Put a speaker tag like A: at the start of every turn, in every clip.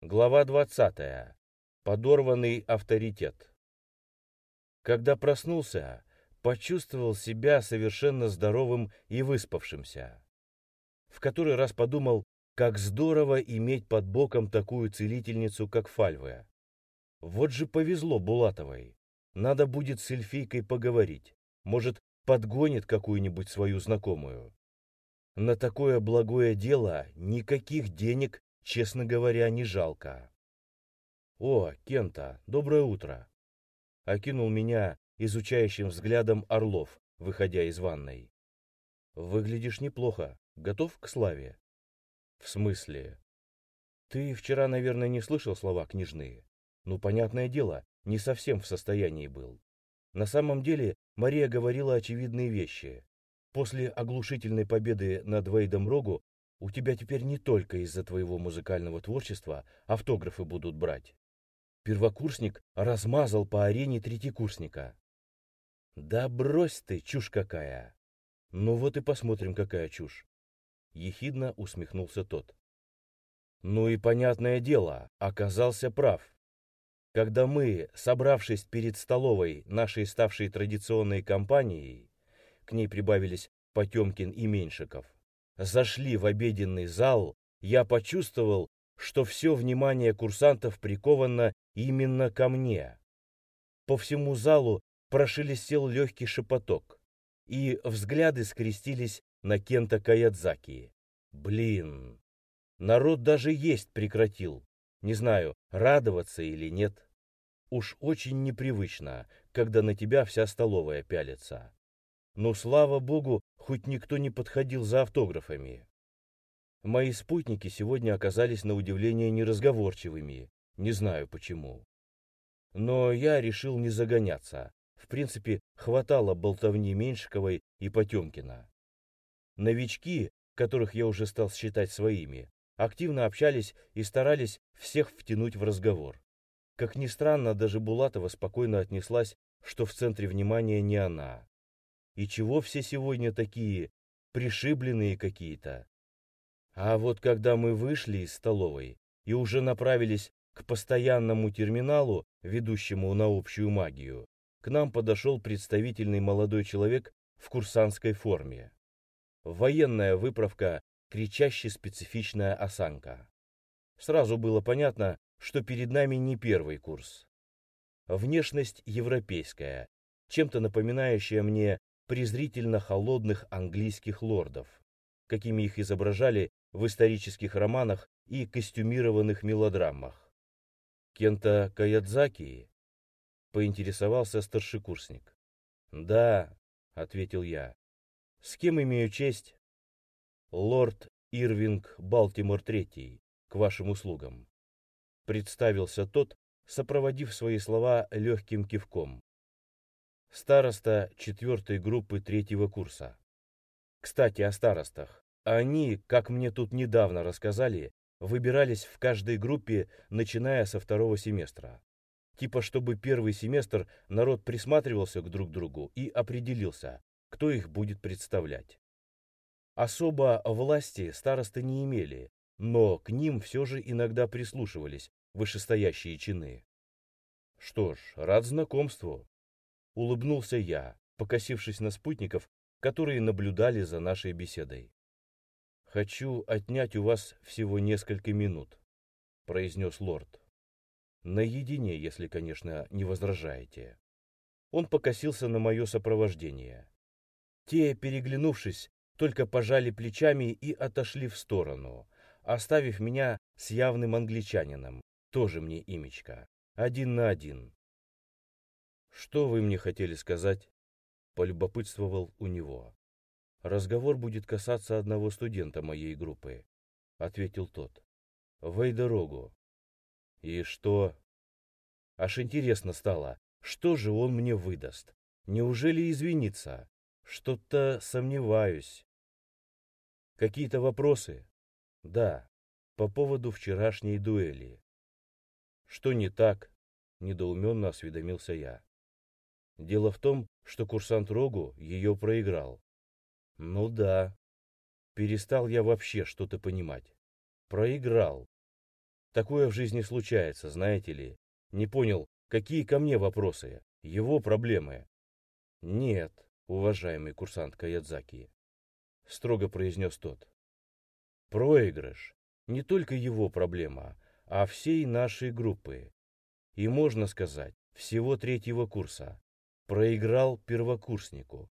A: Глава 20. Подорванный авторитет. Когда проснулся, почувствовал себя совершенно здоровым и выспавшимся. В который раз подумал, как здорово иметь под боком такую целительницу, как Фальве. Вот же повезло Булатовой. Надо будет с эльфийкой поговорить. Может, подгонит какую-нибудь свою знакомую. На такое благое дело никаких денег честно говоря, не жалко. «О, Кента, доброе утро!» Окинул меня изучающим взглядом Орлов, выходя из ванной. «Выглядишь неплохо. Готов к славе?» «В смысле?» «Ты вчера, наверное, не слышал слова княжные. Ну, понятное дело, не совсем в состоянии был. На самом деле, Мария говорила очевидные вещи. После оглушительной победы над Вейдом Рогу у тебя теперь не только из-за твоего музыкального творчества автографы будут брать. Первокурсник размазал по арене третьекурсника. Да брось ты, чушь какая! Ну вот и посмотрим, какая чушь. Ехидно усмехнулся тот. Ну и понятное дело, оказался прав. Когда мы, собравшись перед столовой нашей ставшей традиционной компанией, к ней прибавились Потемкин и Меньшиков, зашли в обеденный зал, я почувствовал, что все внимание курсантов приковано именно ко мне. По всему залу прошелестел легкий шепоток, и взгляды скрестились на Кента Каядзаки. Блин, народ даже есть прекратил. Не знаю, радоваться или нет. Уж очень непривычно, когда на тебя вся столовая пялится. Но, слава богу, хоть никто не подходил за автографами. Мои спутники сегодня оказались на удивление неразговорчивыми, не знаю почему. Но я решил не загоняться. В принципе, хватало болтовни Меньшиковой и Потемкина. Новички, которых я уже стал считать своими, активно общались и старались всех втянуть в разговор. Как ни странно, даже Булатова спокойно отнеслась, что в центре внимания не она. И чего все сегодня такие пришибленные какие-то? А вот когда мы вышли из столовой и уже направились к постоянному терминалу, ведущему на общую магию, к нам подошел представительный молодой человек в курсантской форме. Военная выправка, кричаще специфичная осанка. Сразу было понятно, что перед нами не первый курс. Внешность европейская, чем-то напоминающая мне презрительно холодных английских лордов, какими их изображали в исторических романах и костюмированных мелодрамах. Кента Каядзаки поинтересовался старшекурсник. «Да», — ответил я. «С кем имею честь?» «Лорд Ирвинг Балтимор Третий, к вашим услугам», — представился тот, сопроводив свои слова легким кивком староста четвертой группы третьего курса. Кстати, о старостах. Они, как мне тут недавно рассказали, выбирались в каждой группе, начиная со второго семестра. Типа, чтобы первый семестр народ присматривался к друг другу и определился, кто их будет представлять. Особо власти старосты не имели, но к ним все же иногда прислушивались вышестоящие чины. Что ж, рад знакомству. Улыбнулся я, покосившись на спутников, которые наблюдали за нашей беседой. «Хочу отнять у вас всего несколько минут», — произнес лорд. «Наедине, если, конечно, не возражаете». Он покосился на мое сопровождение. Те, переглянувшись, только пожали плечами и отошли в сторону, оставив меня с явным англичанином, тоже мне имечко, один на один. «Что вы мне хотели сказать?» — полюбопытствовал у него. «Разговор будет касаться одного студента моей группы», — ответил тот. «Вейдорогу». «И что?» Аж интересно стало, что же он мне выдаст? Неужели извинится? Что-то сомневаюсь. Какие-то вопросы? Да, по поводу вчерашней дуэли. Что не так? Недоуменно осведомился я. Дело в том, что курсант Рогу ее проиграл. Ну да. Перестал я вообще что-то понимать. Проиграл. Такое в жизни случается, знаете ли. Не понял, какие ко мне вопросы? Его проблемы. Нет, уважаемый курсант Каядзаки, строго произнес тот. Проигрыш не только его проблема, а всей нашей группы. И можно сказать, всего третьего курса. Проиграл первокурснику.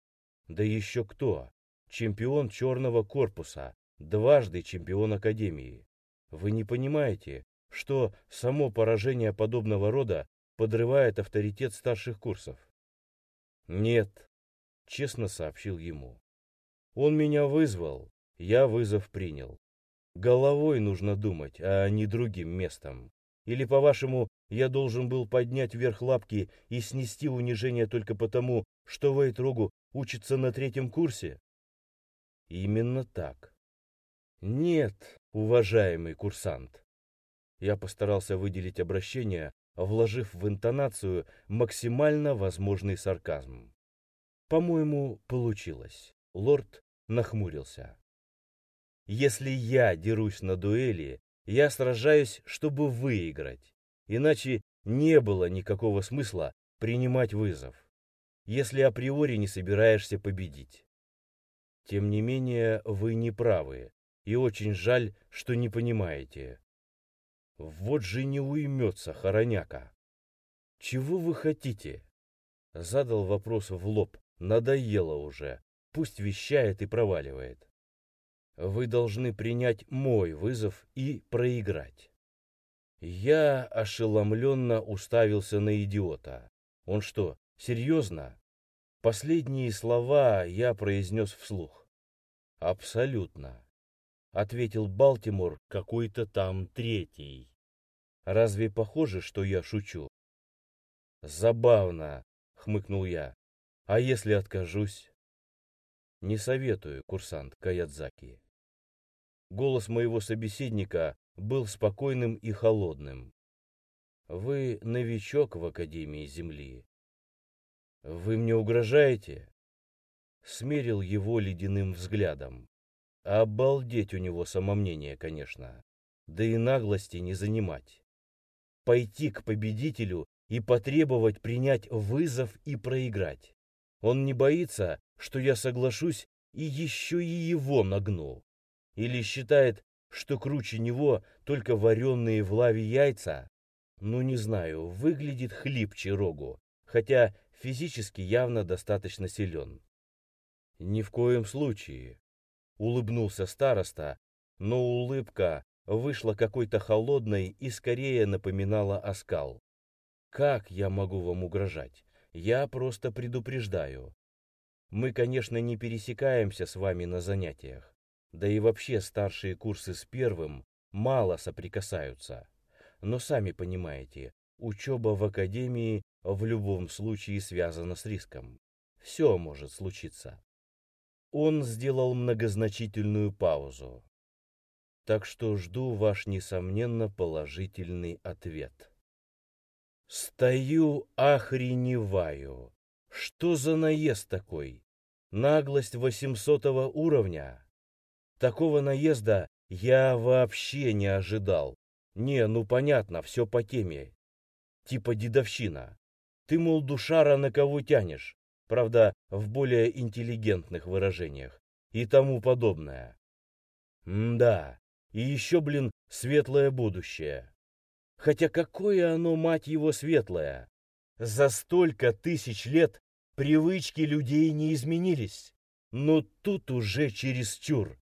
A: Да еще кто? Чемпион черного корпуса, дважды чемпион Академии. Вы не понимаете, что само поражение подобного рода подрывает авторитет старших курсов? Нет, честно сообщил ему. Он меня вызвал, я вызов принял. Головой нужно думать, а не другим местом. Или, по-вашему, я должен был поднять вверх лапки и снести унижение только потому, что Вейтрогу учится на третьем курсе? Именно так. Нет, уважаемый курсант. Я постарался выделить обращение, вложив в интонацию максимально возможный сарказм. По-моему, получилось. Лорд нахмурился. Если я дерусь на дуэли, я сражаюсь, чтобы выиграть. Иначе не было никакого смысла принимать вызов, если априори не собираешься победить. Тем не менее, вы не правы, и очень жаль, что не понимаете. Вот же не уймется хороняка. Чего вы хотите? Задал вопрос в лоб. Надоело уже. Пусть вещает и проваливает. Вы должны принять мой вызов и проиграть. Я ошеломленно уставился на идиота. Он что, серьезно? Последние слова я произнес вслух. Абсолютно. Ответил Балтимор какой-то там третий. Разве похоже, что я шучу? Забавно, хмыкнул я. А если откажусь? Не советую, курсант Каядзаки. Голос моего собеседника был спокойным и холодным. Вы новичок в Академии Земли. Вы мне угрожаете? Смерил его ледяным взглядом. Обалдеть у него самомнение, конечно. Да и наглости не занимать. Пойти к победителю и потребовать принять вызов и проиграть. Он не боится, что я соглашусь и еще и его нагну. Или считает, что круче него только вареные в лаве яйца? Ну, не знаю, выглядит хлипче рогу, хотя физически явно достаточно силен. Ни в коем случае. Улыбнулся староста, но улыбка вышла какой-то холодной и скорее напоминала оскал. Как я могу вам угрожать? Я просто предупреждаю. Мы, конечно, не пересекаемся с вами на занятиях. Да и вообще старшие курсы с первым мало соприкасаются. Но сами понимаете, учеба в академии в любом случае связана с риском. Все может случиться. Он сделал многозначительную паузу. Так что жду ваш, несомненно, положительный ответ. Стою, охреневаю. Что за наезд такой? Наглость восьмисотого уровня? Такого наезда я вообще не ожидал. Не, ну понятно, все по теме. Типа дедовщина. Ты, мол, душара на кого тянешь? Правда, в более интеллигентных выражениях. И тому подобное. да, и еще, блин, светлое будущее. Хотя какое оно, мать его, светлое? За столько тысяч лет привычки людей не изменились. Но тут уже чересчур.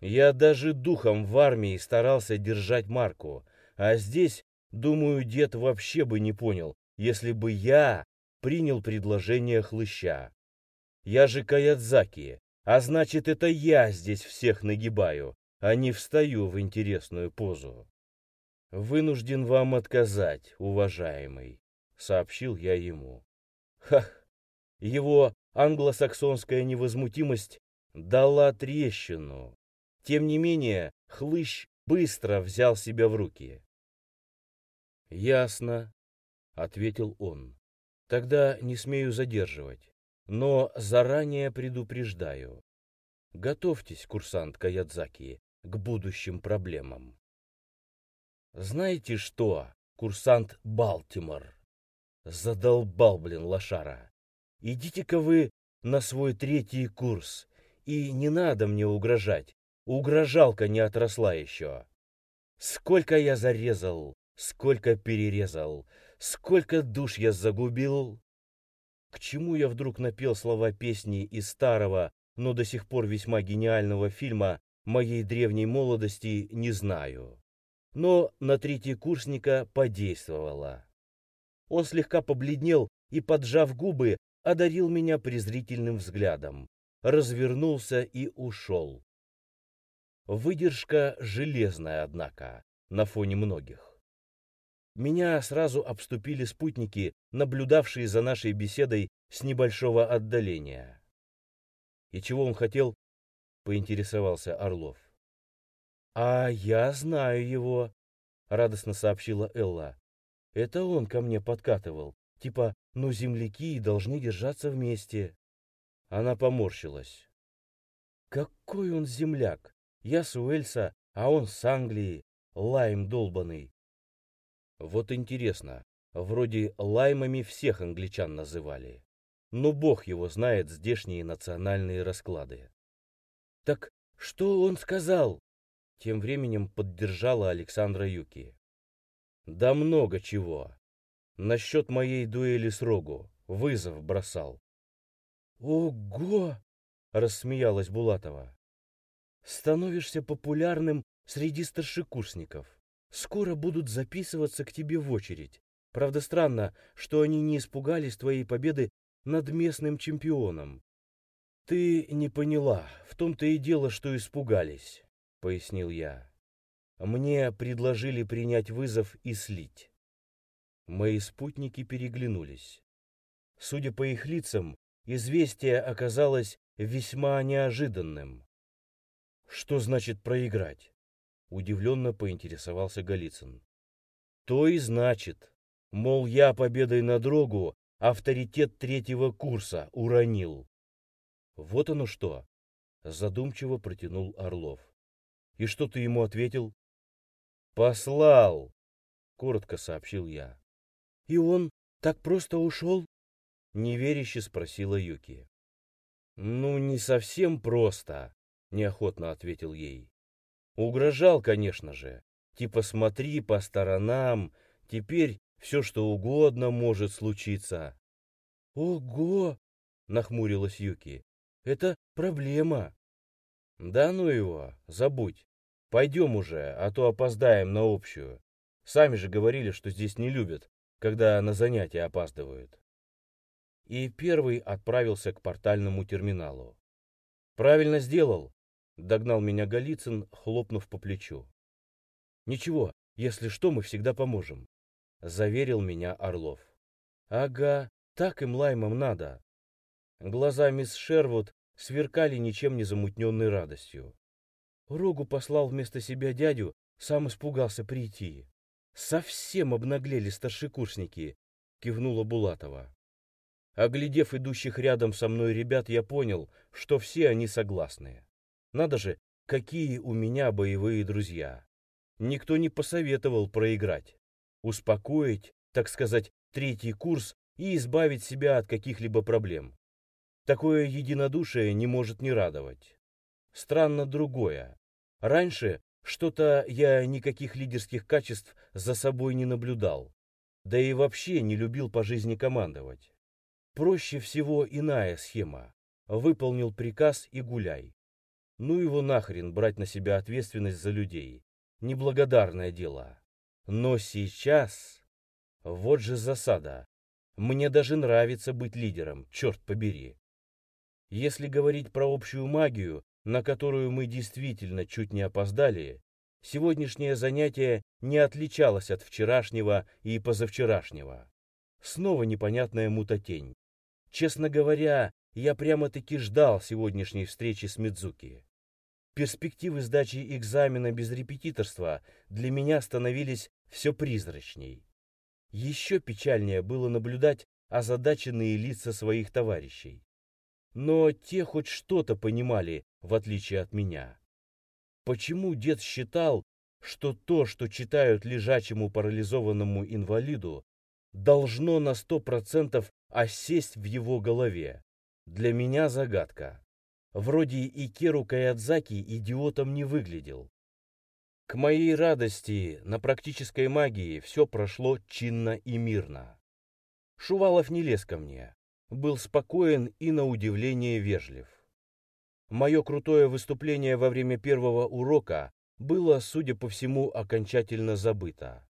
A: Я даже духом в армии старался держать марку, а здесь, думаю, дед вообще бы не понял, если бы я принял предложение хлыща. Я же Каядзаки, а значит, это я здесь всех нагибаю, а не встаю в интересную позу. Вынужден вам отказать, уважаемый, сообщил я ему. Хах, его англосаксонская невозмутимость дала трещину. Тем не менее, хлыщ быстро взял себя в руки. «Ясно», — ответил он. «Тогда не смею задерживать, но заранее предупреждаю. Готовьтесь, курсант Каядзаки, к будущим проблемам». Знаете что, курсант Балтимор? Задолбал, блин, лошара. Идите-ка вы на свой третий курс. И не надо мне угрожать. Угрожалка не отросла еще. Сколько я зарезал, сколько перерезал, сколько душ я загубил. К чему я вдруг напел слова песни из старого, но до сих пор весьма гениального фильма моей древней молодости, не знаю. Но на третьекурсника подействовало. Он слегка побледнел и, поджав губы, одарил меня презрительным взглядом, развернулся и ушел. Выдержка железная, однако, на фоне многих. Меня сразу обступили спутники, наблюдавшие за нашей беседой с небольшого отдаления. «И чего он хотел?» — поинтересовался Орлов. «А я знаю его», — радостно сообщила Элла. «Это он ко мне подкатывал. Типа, ну, земляки должны держаться вместе». Она поморщилась. «Какой он земляк! Я с Уэльса, а он с Англии, лайм долбанный. Вот интересно, вроде лаймами всех англичан называли. Но бог его знает здешние национальные расклады. Так что он сказал? Тем временем поддержала Александра Юки. Да много чего. Насчет моей дуэли с Рогу. Вызов бросал. Ого! Рассмеялась Булатова становишься популярным среди старшекурсников. Скоро будут записываться к тебе в очередь. Правда, странно, что они не испугались твоей победы над местным чемпионом. Ты не поняла, в том-то и дело, что испугались, пояснил я. Мне предложили принять вызов и слить. Мои спутники переглянулись. Судя по их лицам, известие оказалось весьма неожиданным. Что значит проиграть? Удивленно поинтересовался Голицын. То и значит. Мол, я победой на дрогу авторитет третьего курса уронил. Вот оно что. Задумчиво протянул Орлов. И что ты ему ответил? Послал, коротко сообщил я. И он так просто ушел? Неверяще спросила Юки. Ну, не совсем просто, неохотно ответил ей. Угрожал, конечно же. Типа смотри по сторонам, теперь все что угодно может случиться. Ого! Нахмурилась Юки. Это проблема. Да ну его, забудь. Пойдем уже, а то опоздаем на общую. Сами же говорили, что здесь не любят, когда на занятия опаздывают. И первый отправился к портальному терминалу. Правильно сделал, Догнал меня Голицын, хлопнув по плечу. «Ничего, если что, мы всегда поможем», — заверил меня Орлов. «Ага, так им лаймом надо». Глаза мисс Шервуд сверкали ничем не замутненной радостью. Рогу послал вместо себя дядю, сам испугался прийти. «Совсем обнаглели старшекурсники», — кивнула Булатова. Оглядев идущих рядом со мной ребят, я понял, что все они согласны. Надо же, какие у меня боевые друзья. Никто не посоветовал проиграть. Успокоить, так сказать, третий курс и избавить себя от каких-либо проблем. Такое единодушие не может не радовать. Странно другое. Раньше что-то я никаких лидерских качеств за собой не наблюдал. Да и вообще не любил по жизни командовать. Проще всего иная схема. Выполнил приказ и гуляй. Ну его нахрен брать на себя ответственность за людей. Неблагодарное дело. Но сейчас... Вот же засада. Мне даже нравится быть лидером, черт побери. Если говорить про общую магию, на которую мы действительно чуть не опоздали, сегодняшнее занятие не отличалось от вчерашнего и позавчерашнего. Снова непонятная мутатень. Честно говоря, я прямо-таки ждал сегодняшней встречи с Мидзуки. Перспективы сдачи экзамена без репетиторства для меня становились все призрачней. Еще печальнее было наблюдать озадаченные лица своих товарищей. Но те хоть что-то понимали, в отличие от меня. Почему дед считал, что то, что читают лежачему парализованному инвалиду, должно на сто процентов осесть в его голове. Для меня загадка. Вроде Икеру Каядзаки идиотом не выглядел. К моей радости на практической магии все прошло чинно и мирно. Шувалов не лез ко мне, был спокоен и на удивление вежлив. Мое крутое выступление во время первого урока было, судя по всему, окончательно забыто.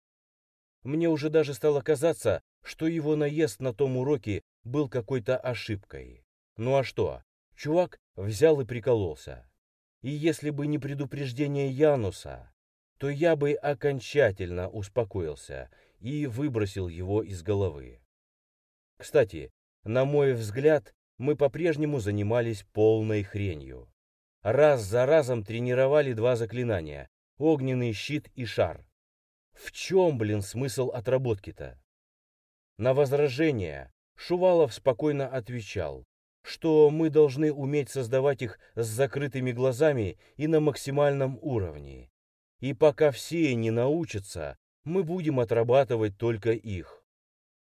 A: Мне уже даже стало казаться, что его наезд на том уроке был какой-то ошибкой. Ну а что? Чувак взял и прикололся. И если бы не предупреждение Януса, то я бы окончательно успокоился и выбросил его из головы. Кстати, на мой взгляд, мы по-прежнему занимались полной хренью. Раз за разом тренировали два заклинания — огненный щит и шар. В чем, блин, смысл отработки-то? На возражение Шувалов спокойно отвечал, что мы должны уметь создавать их с закрытыми глазами и на максимальном уровне. И пока все не научатся, мы будем отрабатывать только их.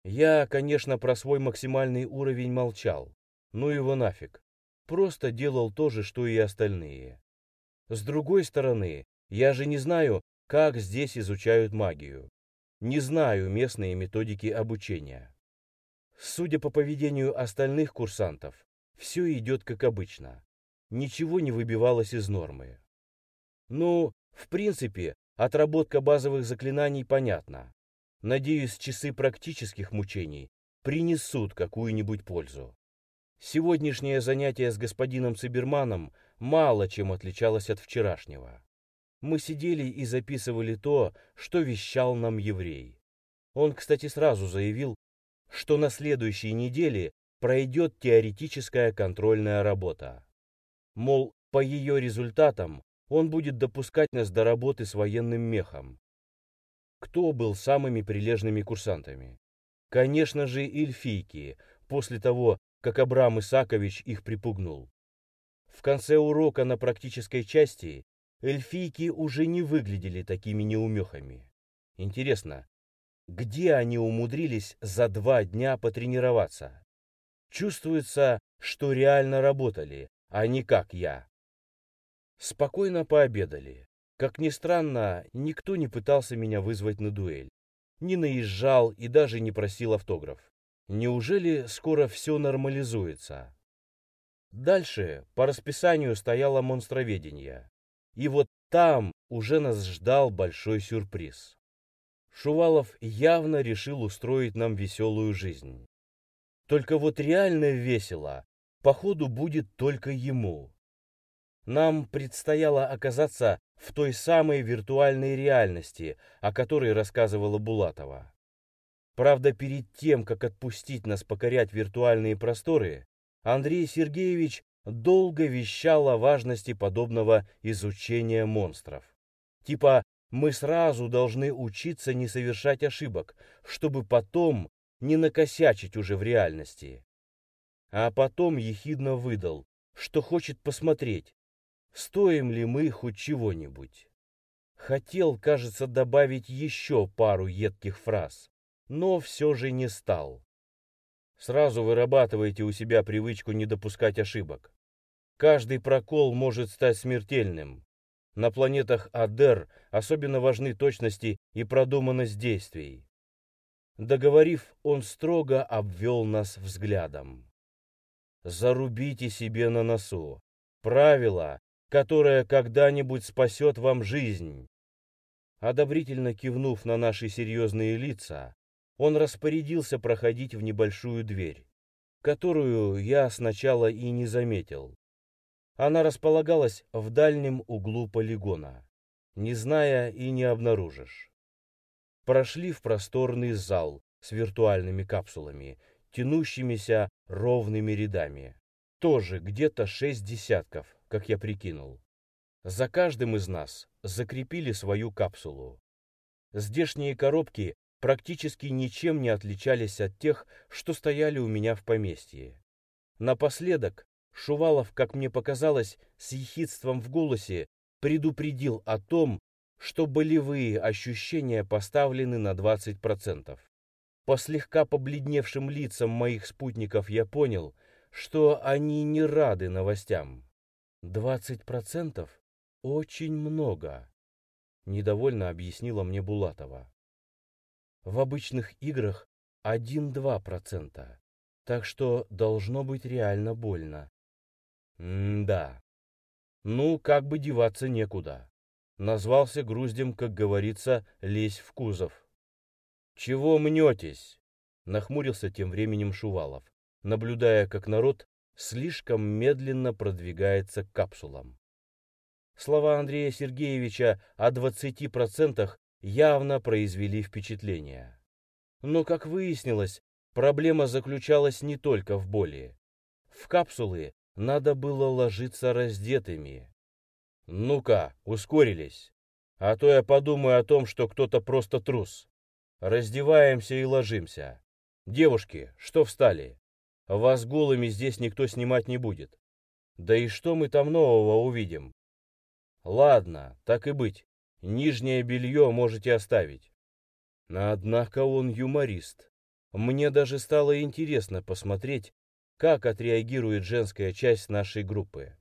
A: Я, конечно, про свой максимальный уровень молчал. Ну его нафиг. Просто делал то же, что и остальные. С другой стороны, я же не знаю, как здесь изучают магию. Не знаю местные методики обучения. Судя по поведению остальных курсантов, все идет как обычно. Ничего не выбивалось из нормы. Ну, в принципе, отработка базовых заклинаний понятна. Надеюсь, часы практических мучений принесут какую-нибудь пользу. Сегодняшнее занятие с господином Циберманом мало чем отличалось от вчерашнего. Мы сидели и записывали то, что вещал нам еврей. Он, кстати, сразу заявил, что на следующей неделе пройдет теоретическая контрольная работа. Мол, по ее результатам он будет допускать нас до работы с военным мехом. Кто был самыми прилежными курсантами? Конечно же, эльфийки, после того, как Абрам Исакович их припугнул. В конце урока на практической части эльфийки уже не выглядели такими неумехами. Интересно, где они умудрились за два дня потренироваться? Чувствуется, что реально работали, а не как я. Спокойно пообедали. Как ни странно, никто не пытался меня вызвать на дуэль. Не наезжал и даже не просил автограф. Неужели скоро все нормализуется? Дальше по расписанию стояло монстроведение. И вот там уже нас ждал большой сюрприз. Шувалов явно решил устроить нам веселую жизнь. Только вот реально весело, походу, будет только ему. Нам предстояло оказаться в той самой виртуальной реальности, о которой рассказывала Булатова. Правда, перед тем, как отпустить нас покорять виртуальные просторы, Андрей Сергеевич долго вещал о важности подобного изучения монстров. Типа, мы сразу должны учиться не совершать ошибок, чтобы потом не накосячить уже в реальности. А потом ехидно выдал, что хочет посмотреть, стоим ли мы хоть чего-нибудь. Хотел, кажется, добавить еще пару едких фраз, но все же не стал. Сразу вырабатывайте у себя привычку не допускать ошибок. Каждый прокол может стать смертельным. На планетах Адер особенно важны точности и продуманность действий. Договорив, он строго обвел нас взглядом. Зарубите себе на носу. Правило, которое когда-нибудь спасет вам жизнь. Одобрительно кивнув на наши серьезные лица, он распорядился проходить в небольшую дверь, которую я сначала и не заметил. Она располагалась в дальнем углу полигона. Не зная и не обнаружишь. Прошли в просторный зал с виртуальными капсулами, тянущимися ровными рядами. Тоже где-то шесть десятков, как я прикинул. За каждым из нас закрепили свою капсулу. Здешние коробки практически ничем не отличались от тех, что стояли у меня в поместье. Напоследок Шувалов, как мне показалось, с ехидством в голосе предупредил о том, что болевые ощущения поставлены на 20%. По слегка побледневшим лицам моих спутников я понял, что они не рады новостям. 20% очень много, недовольно объяснила мне Булатова. В обычных играх 1-2%, так что должно быть реально больно. М-да. Ну, как бы деваться некуда. Назвался груздем, как говорится, лезь в кузов. «Чего мнетесь?» — нахмурился тем временем Шувалов, наблюдая, как народ слишком медленно продвигается к капсулам. Слова Андрея Сергеевича о 20% явно произвели впечатление. Но, как выяснилось, проблема заключалась не только в боли. В капсулы надо было ложиться раздетыми. Ну-ка, ускорились. А то я подумаю о том, что кто-то просто трус. Раздеваемся и ложимся. Девушки, что встали? Вас голыми здесь никто снимать не будет. Да и что мы там нового увидим? Ладно, так и быть. Нижнее белье можете оставить. Однако он юморист. Мне даже стало интересно посмотреть, как отреагирует женская часть нашей группы.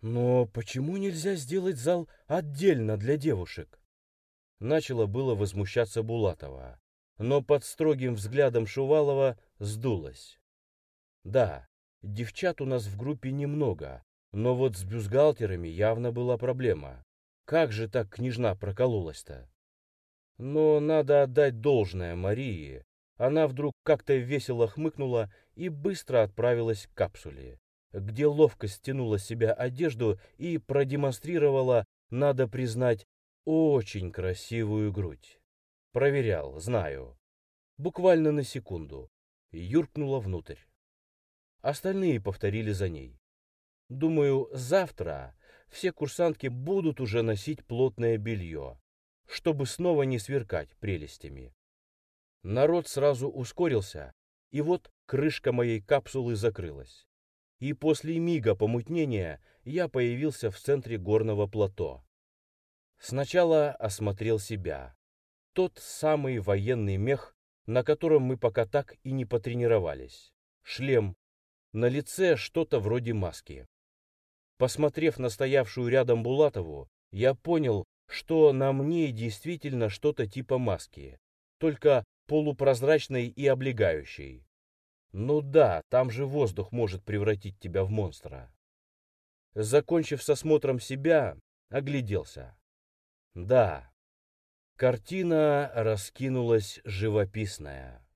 A: Но почему нельзя сделать зал отдельно для девушек? Начало было возмущаться Булатова, но под строгим взглядом Шувалова сдулось. Да, девчат у нас в группе немного, но вот с бюстгальтерами явно была проблема. Как же так княжна прокололась-то? Но надо отдать должное Марии. Она вдруг как-то весело хмыкнула и быстро отправилась к капсуле, где ловко стянула себя одежду и продемонстрировала, надо признать, очень красивую грудь. Проверял, знаю. Буквально на секунду. Юркнула внутрь. Остальные повторили за ней. Думаю, завтра все курсантки будут уже носить плотное белье, чтобы снова не сверкать прелестями. Народ сразу ускорился, и вот крышка моей капсулы закрылась. И после мига помутнения я появился в центре горного плато. Сначала осмотрел себя. Тот самый военный мех, на котором мы пока так и не потренировались. Шлем. На лице что-то вроде маски. Посмотрев на стоявшую рядом Булатову, я понял, что на мне действительно что-то типа маски, только полупрозрачной и облегающей. Ну да, там же воздух может превратить тебя в монстра. Закончив с осмотром себя, огляделся. Да, картина раскинулась живописная.